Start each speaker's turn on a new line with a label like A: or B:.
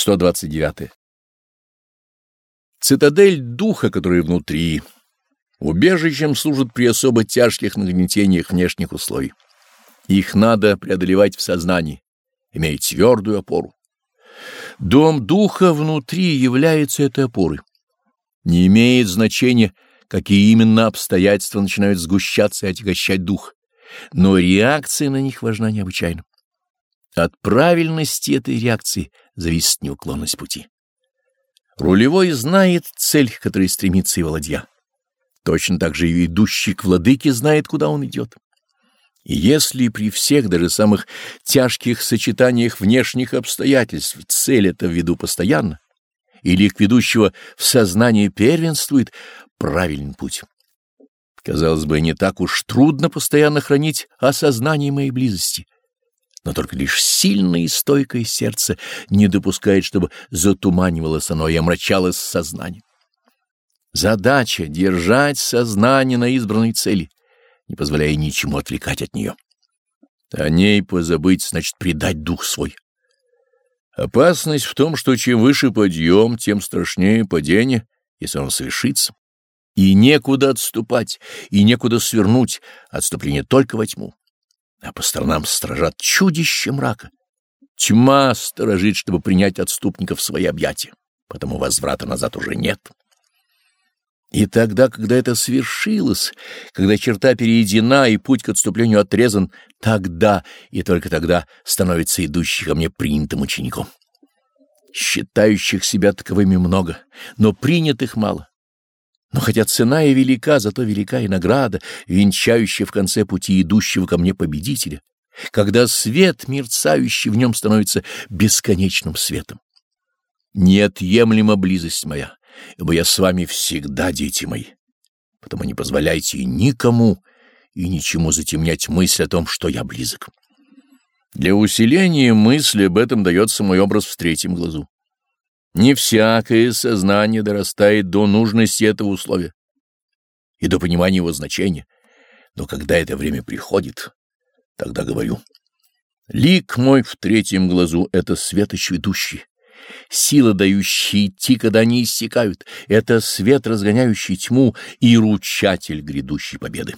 A: 129. Цитадель духа, который внутри, убежищем служит при особо тяжких нагнетениях внешних условий. Их надо преодолевать в сознании, имея твердую опору. Дом духа внутри является этой опорой. Не имеет значения, какие именно обстоятельства начинают сгущаться и отягощать дух, но реакция на них важна необычайно. От правильности этой реакции зависит неуклонность пути. Рулевой знает цель, к которой стремится его ладья. Точно так же и идущий к владыке знает, куда он идет. И если при всех, даже самых тяжких сочетаниях внешних обстоятельств цель это в виду постоянно, или к ведущего в сознании первенствует правильный путь. Казалось бы, не так уж трудно постоянно хранить осознание моей близости — но только лишь сильное и стойкое сердце не допускает, чтобы затуманивалось оно и омрачалось сознание. Задача — держать сознание на избранной цели, не позволяя ничему отвлекать от нее. О ней позабыть значит предать дух свой. Опасность в том, что чем выше подъем, тем страшнее падение, если он совершится. И некуда отступать, и некуда свернуть, отступление только во тьму а по сторонам стражат чудище мрака. Тьма сторожит, чтобы принять отступников в свои объятия, потому возврата назад уже нет. И тогда, когда это свершилось, когда черта перейдена и путь к отступлению отрезан, тогда и только тогда становится идущий ко мне принятым учеником. Считающих себя таковыми много, но принятых мало. Но хотя цена и велика, зато велика и награда, венчающая в конце пути идущего ко мне победителя, когда свет, мерцающий в нем, становится бесконечным светом. Неотъемлема близость моя, ибо я с вами всегда, дети мои. Потому не позволяйте никому и ничему затемнять мысль о том, что я близок. Для усиления мысли об этом дается мой образ в третьем глазу. Не всякое сознание дорастает до нужности этого условия и до понимания его значения, но когда это время приходит, тогда говорю, лик мой в третьем глазу — это светоч ведущий, сила, дающая идти, когда они иссякают, это свет, разгоняющий тьму и ручатель грядущей победы.